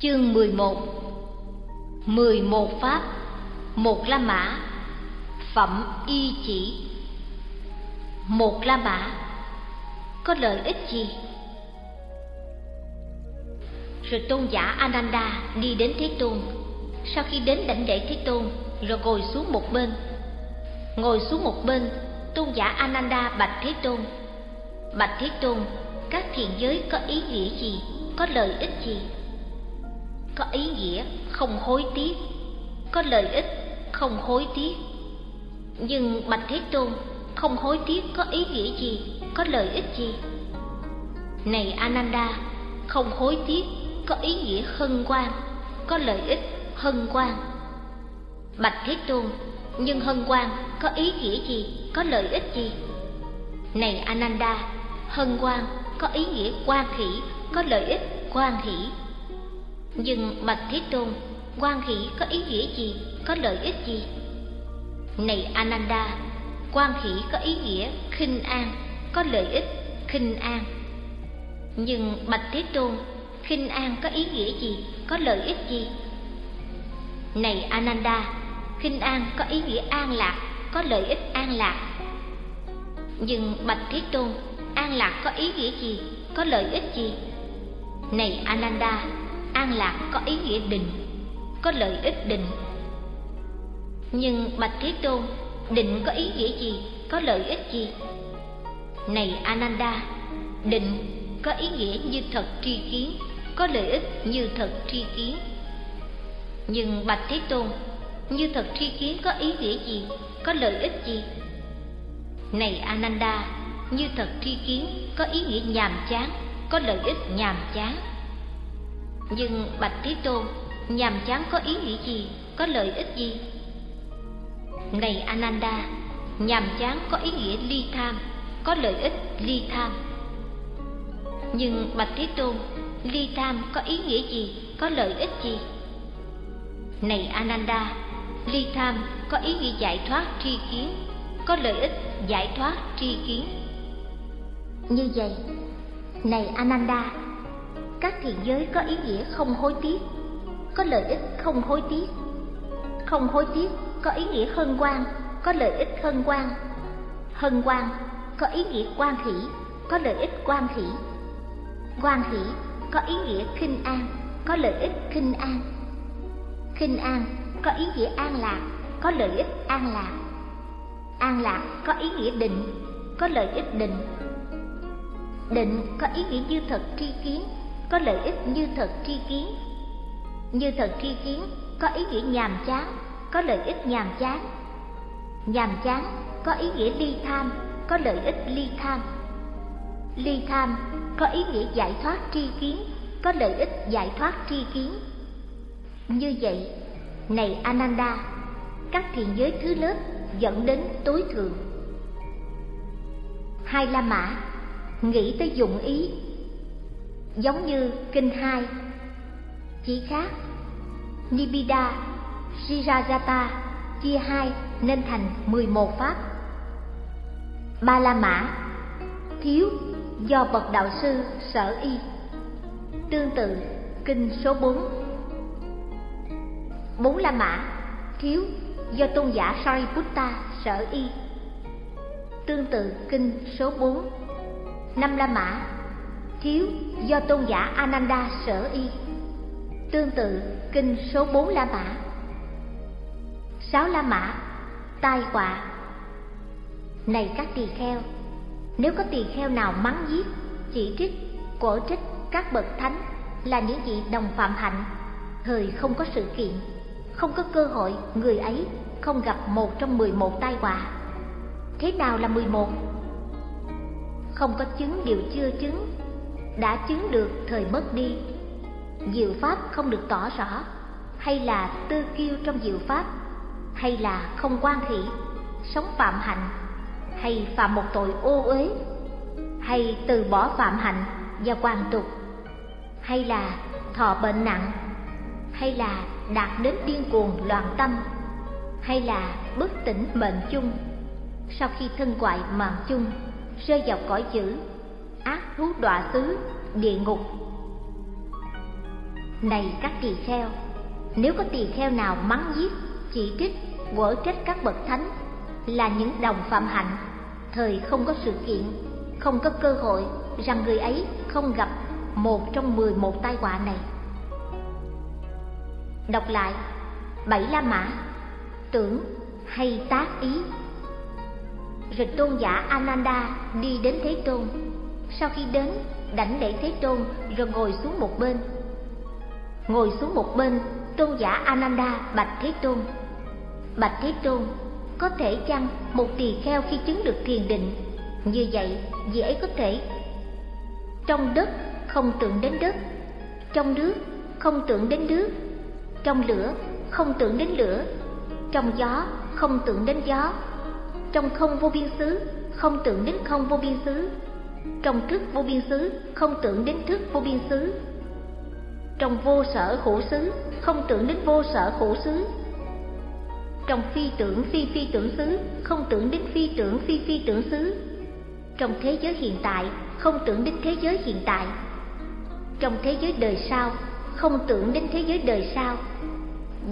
Chương 11 11 Pháp, Một La Mã, Phẩm Y Chỉ Một La Mã, Có lợi ích gì? Rồi tôn giả Ananda đi đến Thế Tôn Sau khi đến đảnh lễ Thế Tôn, Rồi ngồi xuống một bên Ngồi xuống một bên, Tôn giả Ananda bạch Thế Tôn Bạch Thế Tôn, Các thiện giới có ý nghĩa gì? Có lợi ích gì? Có ý nghĩa không hối tiếc, có lợi ích không hối tiếc. Nhưng bạch thế tôn không hối tiếc có ý nghĩa gì, có lợi ích gì? Này ananda, không hối tiếc có ý nghĩa hân hoan, có lợi ích hân hoan. Bạch thế tôn, nhưng hân hoan có ý nghĩa gì, có lợi ích gì? Này ananda, hân hoan có ý nghĩa quan hỷ, có lợi ích quan hỷ nhưng bạch thế tôn, quan hỷ có ý nghĩa gì, có lợi ích gì? Này ananda, quan hỷ có ý nghĩa khinh an, có lợi ích khinh an. Nhưng bạch thế tôn, khinh an có ý nghĩa gì, có lợi ích gì? Này ananda, khinh an có ý nghĩa an lạc, có lợi ích an lạc. Nhưng bạch thế tôn, an lạc có ý nghĩa gì, có lợi ích gì? Này ananda an lạc có ý nghĩa định, có lợi ích định. Nhưng bạch thế tôn, định có ý nghĩa gì, có lợi ích gì? Này ananda, định có ý nghĩa như thật tri kiến, có lợi ích như thật tri kiến. Nhưng bạch thế tôn, như thật tri kiến có ý nghĩa gì, có lợi ích gì? Này ananda, như thật tri kiến có ý nghĩa nhàm chán, có lợi ích nhàm chán nhưng bạch thế tôn nhàm chán có ý nghĩa gì, có lợi ích gì? Này ananda, nhàm chán có ý nghĩa ly tham, có lợi ích ly tham. Nhưng bạch thế tôn, ly tham có ý nghĩa gì, có lợi ích gì? Này ananda, ly tham có ý nghĩa giải thoát tri kiến, có lợi ích giải thoát tri kiến. Như vậy, này ananda các thiện giới có ý nghĩa không hối tiếc, có lợi ích không hối tiếc. Không hối tiếc có ý nghĩa hân hoan, có lợi ích hân hoan. Hân hoan có ý nghĩa quan hỷ, có lợi ích quan hỷ. Quan hỷ có ý nghĩa khinh an, có lợi ích khinh an. Khinh an có ý nghĩa an lạc, có lợi ích an lạc. An lạc có ý nghĩa định, có lợi ích định. Định có ý nghĩa như thật tri kiến có lợi ích như thật tri kiến. Như thật tri kiến, có ý nghĩa nhàm chán, có lợi ích nhàm chán. Nhàm chán, có ý nghĩa ly tham, có lợi ích ly tham. Ly tham, có ý nghĩa giải thoát tri kiến, có lợi ích giải thoát tri kiến. Như vậy, này ananda, các thiền giới thứ lớp dẫn đến tối thượng. Hai la mã nghĩ tới dụng ý giống như kinh hai chỉ khác Nibida, Sirajata chia hai nên thành mười một pháp. Ba La Mã thiếu do bậc đạo sư sở y. Tương tự kinh số bốn Bốn La Mã thiếu do tôn giả Sariputta sở y. Tương tự kinh số bốn Năm La Mã thiếu do tôn giả Ananda sở y. Tương tự kinh số 4 La Mã. Sáu La Mã, tai họa. Này các tỳ kheo, nếu có tỳ kheo nào mắng giết, chỉ trích, cổ trích các bậc thánh là những vị đồng phạm hạnh, thời không có sự kiện, không có cơ hội người ấy không gặp một trong mười một tai họa. Thế nào là mười một? Không có chứng điều chưa chứng đã chứng được thời mất đi. Diệu pháp không được tỏ rõ hay là tư kiêu trong diệu pháp, hay là không quan hỷ sống phạm hạnh, hay phạm một tội ô uế, hay từ bỏ phạm hạnh và hoàn tục, hay là thọ bệnh nặng, hay là đạt đến điên cuồng loạn tâm, hay là bất tỉnh mệnh chung. Sau khi thân hoại mạng chung, rơi vào cõi chữ ác thú đọa xứ, địa ngục. Này các tỳ kheo, nếu có tỳ kheo nào mắng giết, chỉ trích, quở trách các bậc thánh là những đồng phạm hạnh, thời không có sự kiện, không có cơ hội rằng người ấy không gặp một trong mười một tai họa này. Đọc lại, bảy la mã, tưởng hay tác ý. Rồi tôn giả ananda đi đến thế tôn sau khi đến đảnh lễ thế tôn rồi ngồi xuống một bên. Ngồi xuống một bên, tôn giả ananda bạch thế tôn. Bạch thế tôn, có thể chăng một tỳ kheo khi chứng được thiền định, như vậy dễ ấy có thể. Trong đất không tưởng đến đất, trong nước không tưởng đến nước, trong lửa không tưởng đến lửa, trong gió không tưởng đến gió, trong không vô biên xứ không tưởng đến không vô biên xứ trong thức vô biên xứ, không tưởng đến thức vô biên xứ. Trong vô sở khổ xứ, không tưởng đến vô sở khổ xứ. Trong phi tưởng phi phi tưởng xứ, không tưởng đến phi tưởng phi phi tưởng xứ. Trong thế giới hiện tại, không tưởng đến thế giới hiện tại. Trong thế giới đời sau, không tưởng đến thế giới đời sau.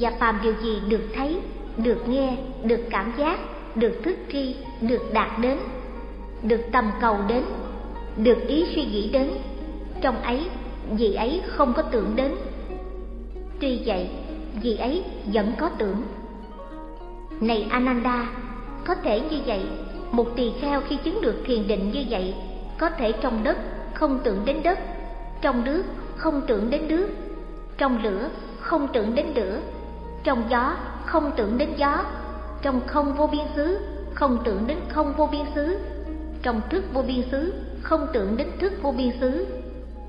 Và phàm điều gì được thấy, được nghe, được cảm giác, được thức tri được đạt đến, được tầm cầu đến được ý suy nghĩ đến. Trong ấy, vị ấy không có tưởng đến. Tuy vậy, vị ấy vẫn có tưởng. Này ananda, có thể như vậy, một tỳ kheo khi chứng được thiền định như vậy, có thể trong đất không tưởng đến đất, trong nước không tưởng đến nước, trong lửa không tưởng đến lửa, trong gió không tưởng đến gió, trong không vô biên xứ không tưởng đến không vô biên xứ trong thức vô biên xứ, không tưởng đến thức vô biên xứ.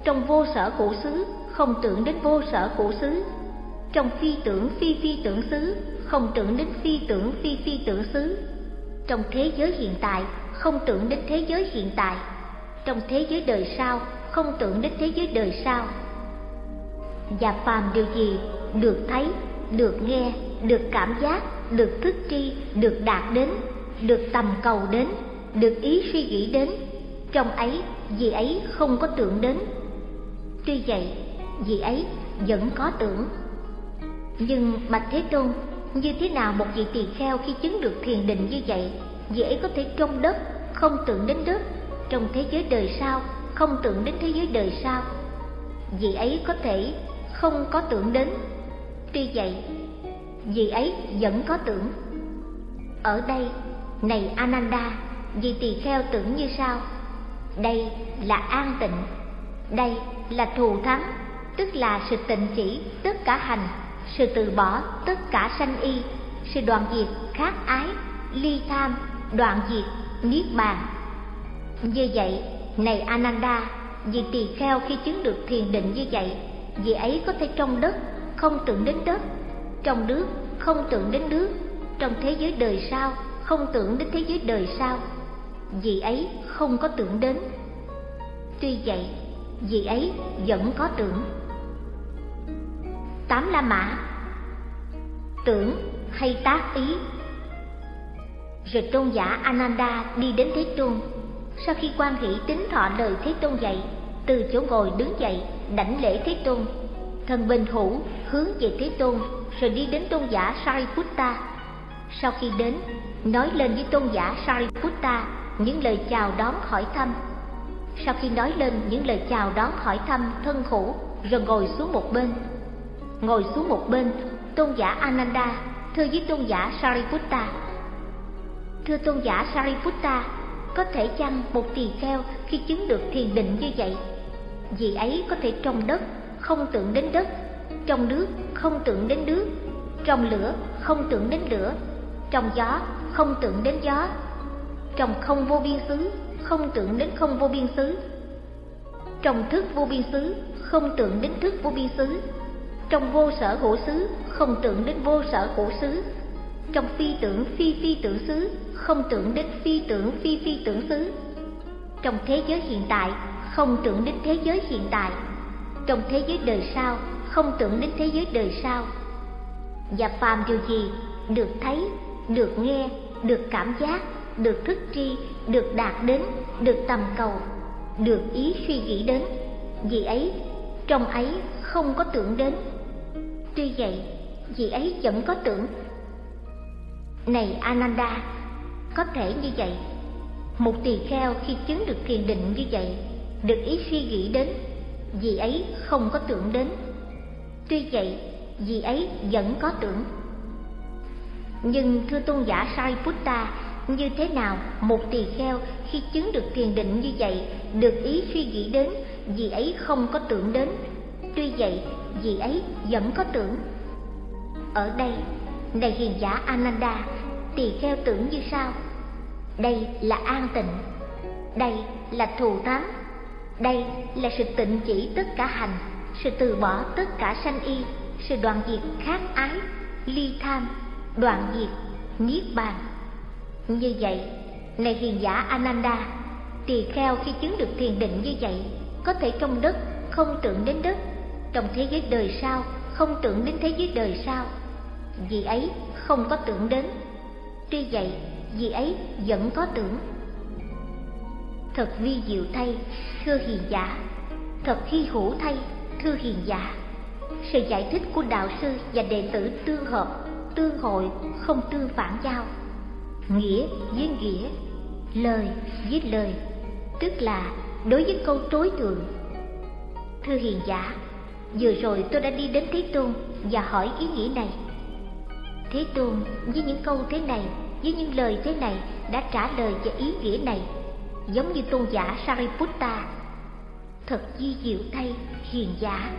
Trong vô sở khổ xứ, không tưởng đến vô sở khổ xứ. Trong phi tưởng phi phi tưởng xứ, không tưởng đến phi tưởng phi phi tưởng xứ. Trong thế giới hiện tại, không tưởng đến thế giới hiện tại. Trong thế giới đời sau, không tưởng đến thế giới đời sau. Và phàm điều gì được thấy, được nghe, được cảm giác, được thức tri, được đạt đến, được tầm cầu đến được ý suy nghĩ đến, trong ấy, vì ấy không có tưởng đến. Tuy vậy, vì ấy vẫn có tưởng. Nhưng bạch thế tôn, như thế nào một vị tỳ kheo khi chứng được thiền định như vậy, vì ấy có thể trong đất, không tưởng đến đất, trong thế giới đời sau, không tưởng đến thế giới đời sau. Vì ấy có thể không có tưởng đến. Tuy vậy, vì ấy vẫn có tưởng. Ở đây, này ananda vì tỳ kheo tưởng như sau đây là an tịnh. Đây là thù thắng, tức là sự tịnh chỉ tất cả hành. Sự từ bỏ tất cả sanh y. Sự đoạn diệt khát ái, ly tham, đoạn diệt niết bàn. Như vậy, này ananda, vì tỳ kheo khi chứng được thiền định như vậy, vì ấy có thể trong đất không tưởng đến đất, trong nước không tưởng đến nước, trong thế giới đời sau không tưởng đến thế giới đời sau vị ấy không có tưởng đến. Tuy vậy vị ấy vẫn có tưởng. Tám la mã. Tưởng hay tác ý? Rồi tôn giả ananda đi đến thế tôn. Sau khi quan hỷ tính thọ lời thế tôn dạy, từ chỗ ngồi đứng dậy, đảnh lễ thế tôn. Thần bình hữu hướng về thế tôn, rồi đi đến tôn giả sariputta. Sau khi đến, nói lên với tôn giả sariputta những lời chào đón hỏi thăm. Sau khi nói lên những lời chào đón hỏi thăm thân khổ rồi ngồi xuống một bên. Ngồi xuống một bên, tôn giả ananda, thưa với tôn giả sariputta. Thưa tôn giả sariputta, có thể chăng một tỳ kheo khi chứng được thiền định như vậy? Vì ấy có thể trong đất, không tưởng đến đất trong nước, không tưởng đến nước trong lửa, không tưởng đến lửa trong gió, không tưởng đến gió trong không vô biên xứ, không tưởng đến không vô biên xứ. Trong thức vô biên xứ, không tưởng đến thức vô biên xứ. Trong vô sở hữu xứ, không tưởng đến vô sở hữu xứ. Trong phi tưởng phi phi tưởng xứ, không tưởng đến phi tưởng phi phi tưởng xứ. Trong thế giới hiện tại, không tưởng đến thế giới hiện tại. Trong thế giới đời sau, không tưởng đến thế giới đời sau. Và phàm điều gì được thấy, được nghe, được cảm giác được thức tri được đạt đến được tầm cầu được ý suy nghĩ đến vì ấy trong ấy không có tưởng đến. Tuy vậy, vì ấy vẫn có tưởng. Này Ananda, có thể như vậy. Một tỳ kheo khi chứng được thiền định như vậy, được ý suy nghĩ đến, vì ấy không có tưởng đến. Tuy vậy, vì ấy vẫn có tưởng. Nhưng thưa tôn giả Sariputta, như thế nào một tỳ kheo khi chứng được thiền định như vậy, được ý suy nghĩ đến, vì ấy không có tưởng đến. Tuy vậy, vì ấy vẫn có tưởng. Ở đây, này hiền giả Ananda, tỳ kheo tưởng như sau. Đây là an tịnh, đây là thù thắng, đây là sự tịnh chỉ tất cả hành, sự từ bỏ tất cả sanh y, sự đoạn diệt khát ái, ly tham, đoạn diệt, niết bàn. Như vậy, này hiền giả Ananda, tỳ kheo khi chứng được thiền định như vậy, có thể trong đất không tưởng đến đất, trong thế giới đời sau không tưởng đến thế giới đời sau. Vì ấy không có tưởng đến. Tuy vậy, vì ấy vẫn có tưởng. Thật vi diệu thay, thưa hiền giả, thật hy hữu thay, thưa hiền giả. Sự giải thích của đạo sư và đệ tử tương hợp, tương hội, không tương phản giao. Nghĩa với nghĩa, lời với lời, tức là đối với câu trối tượng. Thưa hiền giả, vừa rồi tôi đã đi đến Thế Tôn và hỏi ý nghĩa này. Thế Tôn với những câu thế này, với những lời thế này đã trả lời cho ý nghĩa này, giống như tôn giả Sariputta. Thật di diệu thay, hiền giả.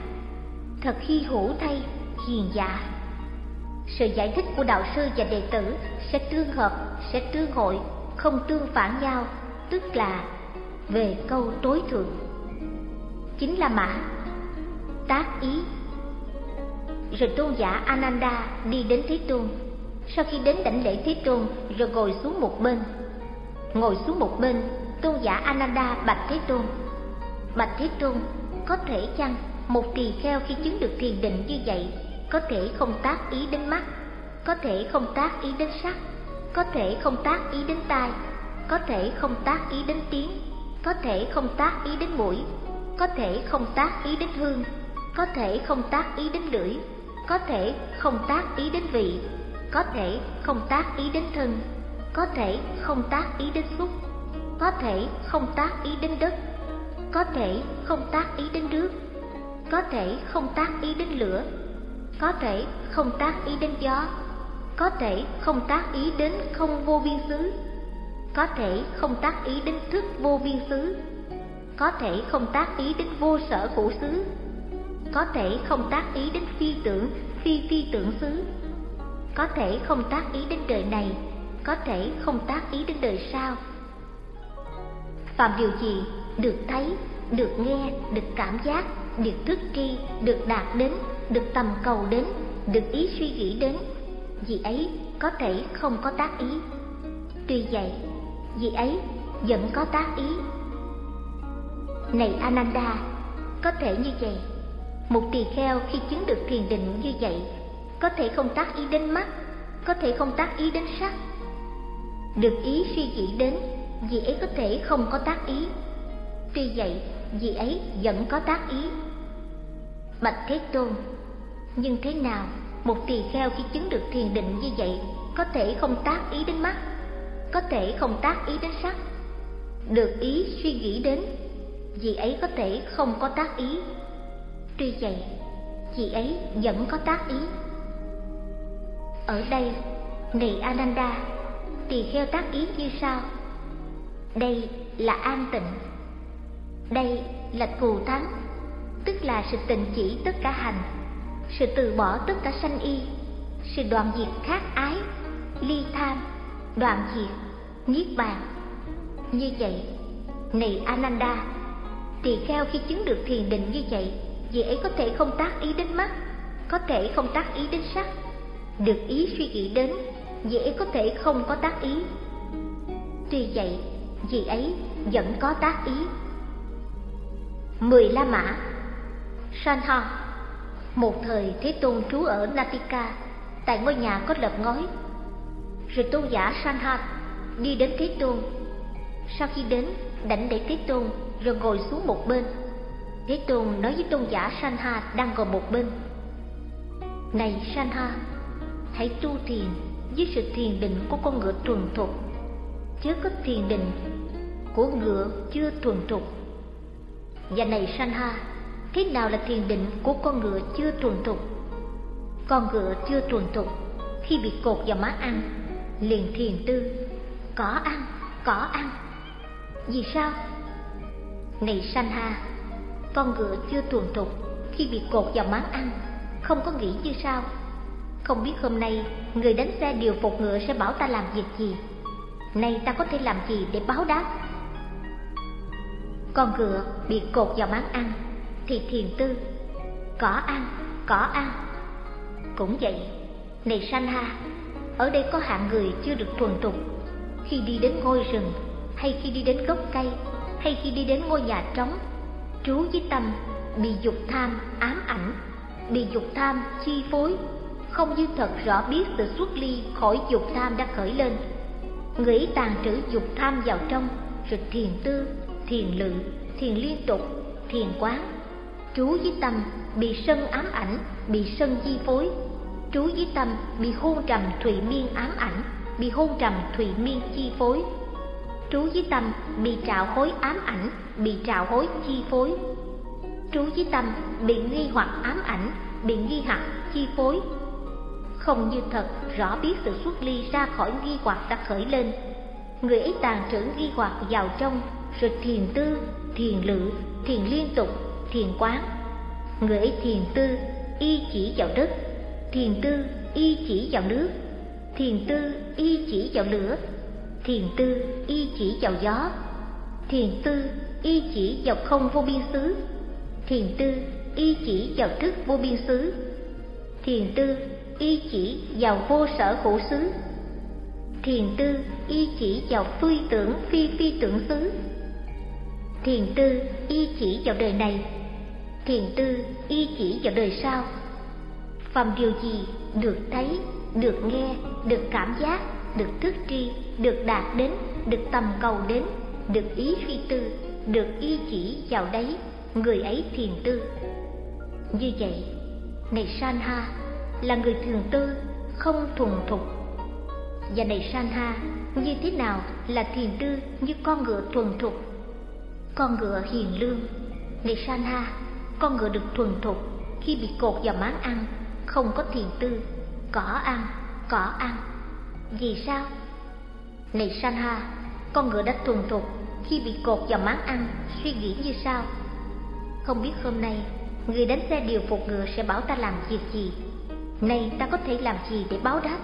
Thật hy hữu thay, hiền giả. Sự giải thích của đạo sư và đệ tử sẽ tương hợp, sẽ tương hội, không tương phản nhau, tức là về câu tối thượng. Chính là mã, tác ý rồi tôn giả Ananda đi đến Thế Tôn. Sau khi đến đảnh lễ Thế Tôn, rồi ngồi xuống một bên. Ngồi xuống một bên, tôn giả Ananda bạch Thế Tôn. Bạch Thế Tôn, có thể chăng một tỳ kheo khi chứng được thiền định như vậy, có thể không tác ý đến mắt, có thể không tác ý đến sắc, có thể không tác ý đến tai, có thể không tác ý đến tiếng, có thể không tác ý đến mũi, có thể không tác ý đến hương, có thể không tác ý đến lưỡi, có thể không tác ý đến vị, có thể không tác ý đến thân, có thể không tác ý đến xúc, có thể không tác ý đến đất, có thể không tác ý đến nước, có thể không tác ý đến lửa, có thể không tác ý đến gió, có thể không tác ý đến không vô biên xứ, có thể không tác ý đến thức vô biên xứ, có thể không tác ý đến vô sở hữu xứ, có thể không tác ý đến phi tưởng, phi phi tưởng xứ. Có thể không tác ý đến đời này, có thể không tác ý đến đời sau. Phạm điều gì? Được thấy, được nghe, được cảm giác, được thức tri, được đạt đến, được tầm cầu đến, được ý suy nghĩ đến, vì ấy có thể không có tác ý. Tuy vậy, vì ấy vẫn có tác ý. Này Ananda, có thể như vậy một tỳ kheo khi chứng được thiền định như vậy, có thể không tác ý đến mắt, có thể không tác ý đến sắc. Được ý suy nghĩ đến, vị ấy có thể không có tác ý. Tuy vậy, vị ấy vẫn có tác ý. Bạch Thế Tôn, nhưng thế nào một tỳ kheo khi chứng được thiền định như vậy có thể không tác ý đến mắt, có thể không tác ý đến sắc. Được ý suy nghĩ đến, vị ấy có thể không có tác ý Tuy vậy, chị ấy vẫn có tác ý. Ở đây, này Ananda, tỳ kheo tác ý như sau. Đây là an tịnh. Đây là cù thắng, tức là sự tịnh chỉ tất cả hành, sự từ bỏ tất cả sanh y, sự đoạn diệt khát ái, ly tham, đoạn diệt, niết bàn. Như vậy, này Ananda, tỳ kheo khi chứng được thiền định như vậy Vị ấy có thể không tác ý đến mắt Có thể không tác ý đến sắc Được ý suy nghĩ đến Vị ấy có thể không có tác ý. Tuy vậy Vị ấy vẫn có tác ý. Mười La Mã Sanha. Một thời Thế Tôn trú ở Natika Tại ngôi nhà có lợp ngói. Rồi tôn giả Sanha Đi đến Thế Tôn. Sau khi đến đảnh để Thế Tôn Rồi ngồi xuống một bên. Thế Tôn nói với tôn giả Sanha đang ngồi một bên. Này Sanha, hãy tu thiền với sự thiền định của con ngựa thuần thục. Chứ có thiền định của ngựa chưa thuần thục. Và này Sanha, thế nào là thiền định của con ngựa chưa thuần thục? Con ngựa chưa thuần thục, khi bị cột vào má ăn, liền thiền tư cỏ ăn cỏ ăn. Vì sao? Này Sanha con ngựa chưa thuần thục, khi bị cột vào máng ăn, không có nghĩ như sao? Không biết hôm nay người đánh xe điều phục ngựa sẽ bảo ta làm việc gì? Nay ta có thể làm gì để báo đáp? Con ngựa bị cột vào máng ăn thì thiền tư, có ăn có ăn. Cũng vậy, này Sanha ở đây có hạng người chưa được thuần tục khi đi đến ngôi rừng, hay khi đi đến gốc cây, hay khi đi đến ngôi nhà trống, trú với tâm bị dục tham ám ảnh, bị dục tham chi phối, không như thật rõ biết sự xuất ly khỏi dục tham đã khởi lên. Người tàn trữ dục tham vào trong, rồi thiền tư, thiền lự, thiền liên tục, thiền quán trú với tâm bị sân ám ảnh, bị sân chi phối. Trú với tâm bị hôn trầm thủy miên ám ảnh, bị hôn trầm thủy miên chi phối. Trú với tâm bị trạo hối ám ảnh, bị trạo hối chi phối. Trú với tâm bị nghi hoặc ám ảnh, bị nghi hoặc chi phối. Không như thật, rõ biết sự xuất ly ra khỏi nghi hoặc đã khởi lên. Người ấy tàn trữ nghi hoặc vào trong, rồi thiền tư, thiền lự, thiền liên tục thiền quán. Người ấy thiền tư, y chỉ vào đất. Thiền tư, y chỉ vào nước. Thiền tư, y chỉ vào lửa. Thiền tư, y chỉ vào gió. Thiền tư, y chỉ vào không vô biên xứ. Thiền tư, y chỉ vào thức vô biên xứ. Thiền tư, y chỉ vào vô sở hữu xứ. Thiền tư, y chỉ vào phi tưởng, phi phi tưởng xứ. Thiền tư, y chỉ vào đời này thiền tư y chỉ vào đời sau. Phàm điều gì được thấy, được nghe, được cảm giác, được thức tri, được đạt đến, được tầm cầu đến, được ý phi tư, được y chỉ vào đấy, người ấy thiền tư. Như vậy, này sanha là người thường tư, không thuần thục. Và này sanha như thế nào là thiền tư như con ngựa thuần thục? Con ngựa hiền lương. Này sanha con ngựa được thuần thục, khi bị cột vào máng ăn, không có thiền tư, cỏ ăn cỏ ăn. Vì sao? Này sanha, con ngựa đã thuần thục, khi bị cột vào máng ăn, suy nghĩ như sao? Không biết hôm nay, người đánh xe điều phục ngựa sẽ bảo ta làm việc gì? Nay ta có thể làm gì để báo đáp?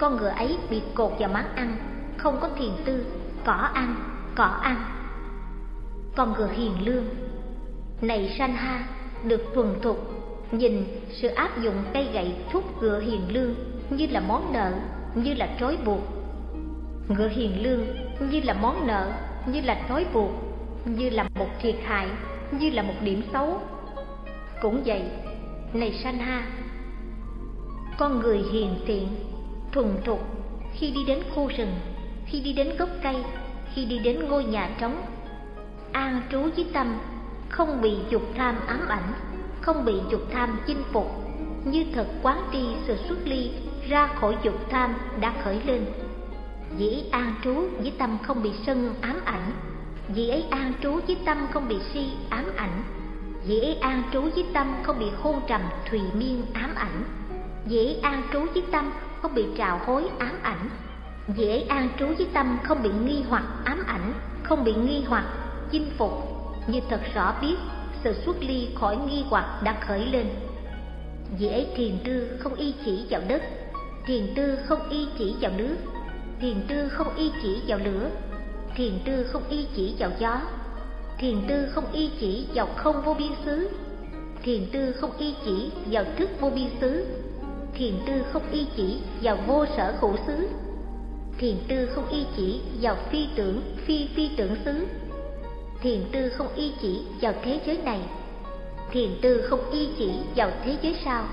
Con ngựa ấy bị cột vào máng ăn, không có thiền tư, cỏ ăn cỏ ăn. Con ngựa hiền lương này sanha, được thuần thục, nhìn sự áp dụng cây gậy thúc ngựa hiền lương như là món nợ, như là trói buộc. Ngựa hiền lương như là món nợ, như là trói buộc, như là một thiệt hại, như là một điểm xấu. Cũng vậy, này sanh ha con người hiền tiện, thuần thục, khi đi đến khu rừng, khi đi đến gốc cây, khi đi đến ngôi nhà trống, an trú với tâm không bị dục tham ám ảnh, không bị dục tham chinh phục. Như thật quán tri sự xuất ly, ra khỏi dục tham đã khởi lên. Dĩ an trú với tâm không bị sân ám ảnh, dĩ ấy an trú với tâm không bị si ám ảnh, dĩ ấy an trú với tâm không bị hôn trầm thùy miên ám ảnh, dĩ ấy an trú với tâm không bị trào hối ám ảnh, dĩ ấy an trú với tâm không bị nghi hoặc ám ảnh, không bị nghi hoặc chinh phục như thật rõ biết, sự xuất ly khỏi nghi hoặc đã khởi lên. Vì ấy thiền tư không y chỉ vào đất, thiền tư không y chỉ vào nước, thiền tư không y chỉ vào lửa, thiền tư không y chỉ vào gió, thiền tư không y chỉ vào không vô biên xứ, thiền tư không y chỉ vào thức vô biên xứ, thiền tư không y chỉ vào vô sở hữu xứ, thiền tư không y chỉ vào phi tưởng, phi phi tưởng xứ thiền tư không y chỉ vào thế giới này. Thiền tư không y chỉ vào thế giới sau.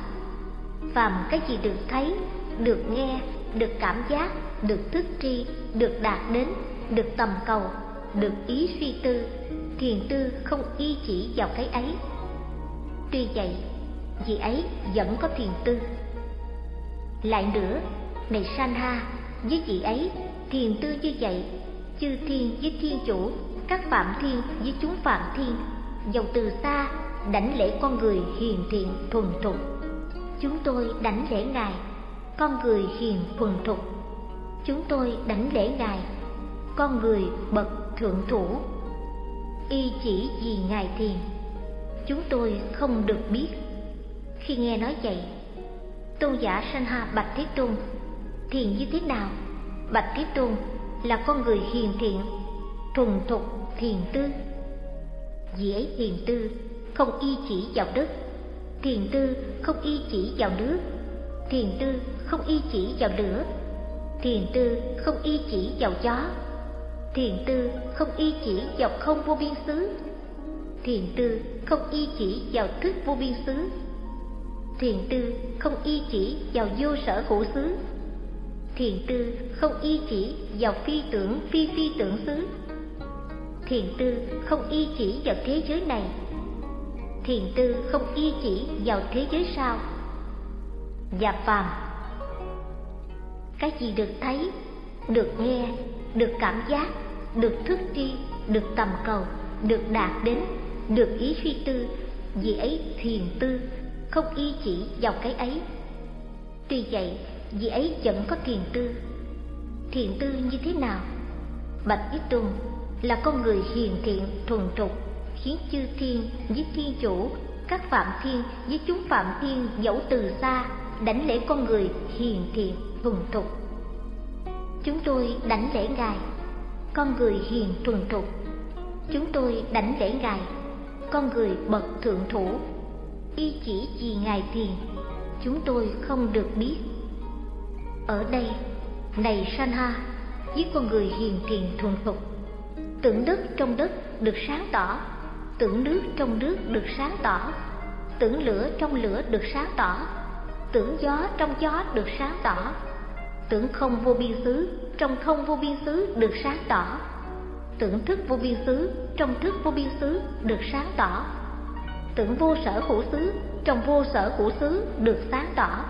Phàm cái gì được thấy, được nghe, được cảm giác, được thức tri, được đạt đến, được tầm cầu, được ý suy tư, thiền tư không y chỉ vào cái ấy. Tuy vậy vị ấy vẫn có thiền tư. Lại nữa, này sanha với vị ấy, thiền tư như vậy, chư thiên với thiên chủ các phạm thiên với chúng phạm thiên dầu từ xa đảnh lễ con người hiền thiện thuần thục. Chúng tôi đảnh lễ ngài, con người hiền thuần thục. Chúng tôi đảnh lễ ngài, con người bậc thượng thủ. Y chỉ vì ngài thiền, chúng tôi không được biết. Khi nghe nói vậy tôn giả sanh ha bạch thế tôn thiền như thế nào? Bạch thế tôn là con người hiền thiện thuần thục thiền tư. Dễ thiền tư, không y chỉ vào đất. Thiền tư, không y chỉ vào nước. Thiền tư, không y chỉ vào lửa. Thiền tư, không y chỉ vào gió. Thiền tư, không y chỉ vào không vô biên xứ. Thiền tư, không y chỉ vào thức vô biên xứ. Thiền tư, không y chỉ vào vô sở hữu xứ. Thiền tư, không y chỉ vào phi tưởng, phi phi tưởng xứ thiền tư không y chỉ vào thế giới này. Thiền tư không y chỉ vào thế giới sau. Và phàm, cái gì được thấy, được nghe, được cảm giác, được thức tri, được tầm cầu, được đạt đến, được ý suy tư, vì ấy thiền tư không y chỉ vào cái ấy. Tuy vậy, vì ấy vẫn có thiền tư. Thiền tư như thế nào? Bạch ý tùng là con người hiền thiện, thuần trục khiến chư thiên với thiên chủ, các phạm thiên với chúng phạm thiên dẫu từ xa đảnh lễ con người hiền thiện, thuần thục. Chúng tôi đảnh lễ ngài, con người hiền thuần thục. Chúng tôi đảnh lễ ngài, con người bậc thượng thủ. Y chỉ vì ngài thiền, chúng tôi không được biết. Ở đây, này sanha, với con người hiền thiện thuần thục tưởng đất trong đất được sáng tỏ. Tưởng nước trong nước được sáng tỏ. Tưởng lửa trong lửa được sáng tỏ. Tưởng gió trong gió được sáng tỏ. Tưởng không vô biên xứ trong không vô biên xứ được sáng tỏ. Tưởng thức vô biên xứ trong thức vô biên xứ được sáng tỏ. Tưởng vô sở hữu xứ trong vô sở hữu xứ được sáng tỏ.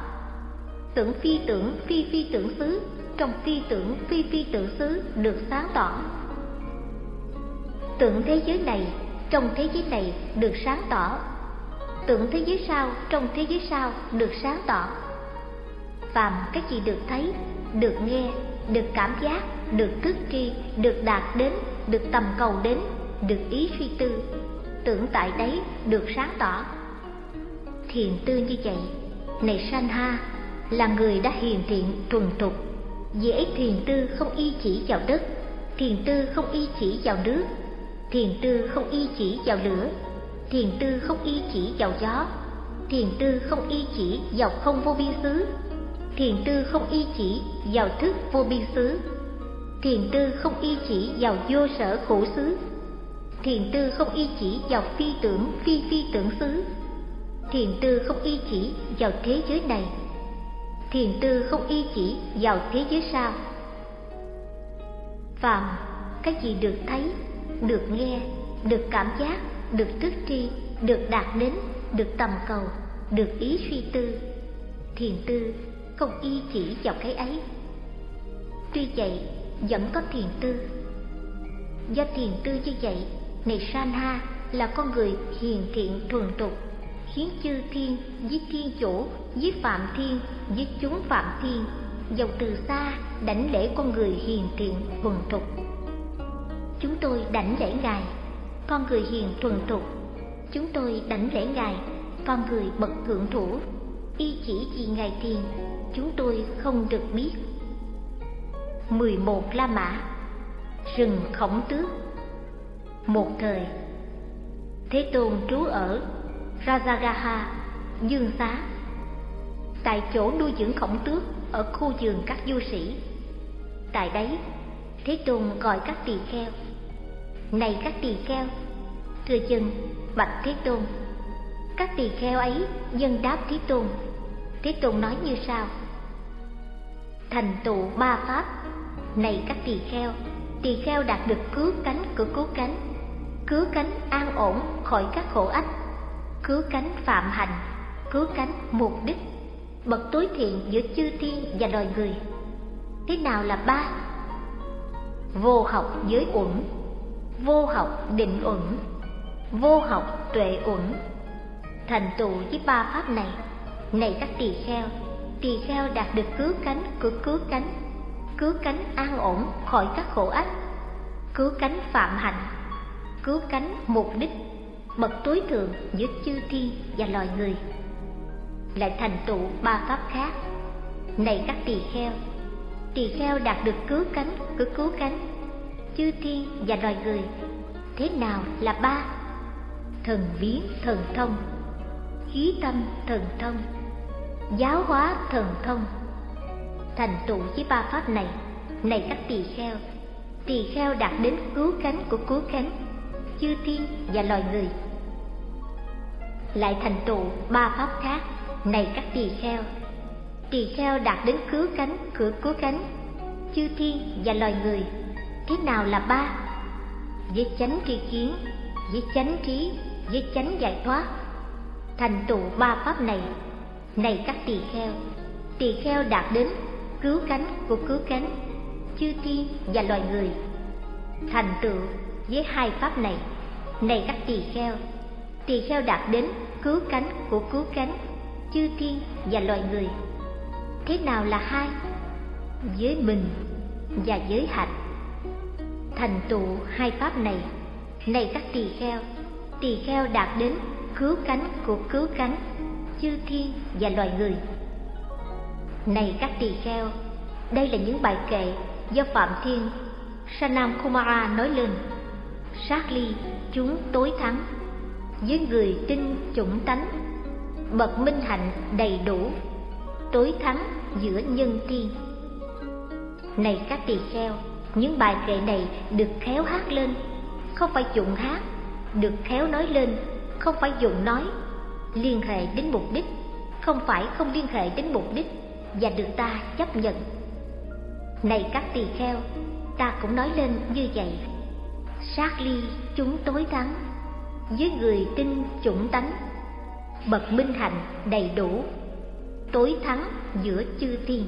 Tưởng phi tưởng, phi phi tưởng xứ trong phi tưởng, phi phi tưởng xứ được sáng tỏ tưởng thế giới này, trong thế giới này được sáng tỏ. Tưởng thế giới sau, trong thế giới sau được sáng tỏ. Phàm cái gì được thấy, được nghe, được cảm giác, được thức tri, được đạt đến, được tầm cầu đến, được ý suy tư, tưởng tại đấy được sáng tỏ. Thiền tư như vậy, này sanh ha là người đã hiền thiện, thuần thục. Dễ thiền tư không y chỉ vào đất, thiền tư không y chỉ vào nước thiền tư không y chỉ vào lửa. Thiền tư không y chỉ vào gió. Thiền tư không y chỉ vào không vô biên xứ. Thiền tư không y chỉ vào thức vô biên xứ. Thiền tư không y chỉ vào vô sở khổ xứ. Thiền tư không y chỉ vào phi tưởng, phi phi tưởng xứ. Thiền tư không y chỉ vào thế giới này. Thiền tư không y chỉ vào thế giới sau. Phàm, cái gì được thấy? Được nghe, được cảm giác, được thức tri, được đạt đến, được tầm cầu, được ý suy tư. Thiền tư không y chỉ vào cái ấy. Tuy vậy, vẫn có thiền tư. Do thiền tư như vậy, này sanha là con người hiền thiện thuần tục khiến chư thiên với thiên chủ với phạm thiên với chúng phạm thiên dầu từ xa, đảnh lễ con người hiền thiện thuần tục chúng tôi đảnh lễ ngài. Con người hiền thuần thục. Chúng tôi đảnh lễ ngài. Con người bậc thượng thủ. Y chỉ vì ngài thiền, chúng tôi không được biết. mười một la mã. Rừng khổng tước. Một thời, thế tôn trú ở rajagaha, dương xá. Tại chỗ nuôi dưỡng khổng tước ở khu vườn các du sĩ. Tại đấy, thế tôn gọi các tỳ kheo này các tỳ kheo, thưa chừng, bạch thế tôn. Các tỳ kheo ấy dân đáp thế tôn. Thế tôn nói như sau. Thành tựu ba pháp. Này các tỳ kheo tỳ kheo đạt được cứu cánh của cứu cánh. Cứu cánh an ổn khỏi các khổ ách. Cứu cánh phạm hành. Cứu cánh mục đích. Bậc tối thiện giữa chư thiên và loài người. Thế nào là ba? Vô học giới uẩn vô học định uẩn, vô học tuệ uẩn. Thành tựu với ba pháp này này các tỳ kheo. Tỳ kheo đạt được cứu cánh của cứu cánh. Cứu cánh an ổn khỏi các khổ ách. Cứu cánh phạm hạnh. Cứu cánh mục đích, bậc tối thượng giữa chư thiên và loài người. Lại thành tựu ba pháp khác. Này các tỳ kheo tỳ kheo đạt được cứu cánh của cứu cánh chư thiên và loài người, thế nào là ba? Thần viếng thần thông, khí tâm thần thông, giáo hóa thần thông. Thành tựu với ba pháp này này các tỳ kheo. Tỳ kheo đạt đến cứu cánh của cứu cánh, chư thiên và loài người. Lại thành tựu ba pháp khác, này các tỳ kheo. Tỳ kheo đạt đến cứu cánh cửa cứu cánh, chư thiên và loài người thế nào là ba? Với chánh tri kiến với chánh trí với chánh giải thoát. Thành tựu ba pháp này này các tỳ kheo. Tỳ kheo đạt đến cứu cánh của cứu cánh, chư thiên và loài người. Thành tựu với hai pháp này này các tỳ kheo. Tỳ kheo đạt đến cứu cánh của cứu cánh, chư thiên và loài người. Thế nào là hai? Với mình và giới hạnh thành tựu hai pháp này. Này các tỳ kheo tỳ kheo đạt đến cứu cánh của cứu cánh, chư thiên và loài người. Này các tỳ kheo, đây là những bài kệ do phạm thiên sanam kumara nói lên. Sát ly chúng tối thắng, với người tin chủng tánh, bậc minh hạnh đầy đủ, tối thắng giữa nhân thiên này các tỳ kheo những bài kệ này được khéo hát lên. Không phải dụng hát, được khéo nói lên. Không phải dụng nói, liên hệ đến mục đích. Không phải không liên hệ đến mục đích và được ta chấp nhận. Này các tỳ kheo, ta cũng nói lên như vậy. Sát ly chúng tối thắng với người tin chủng tánh. Bậc minh hạnh đầy đủ, tối thắng giữa chư thiên.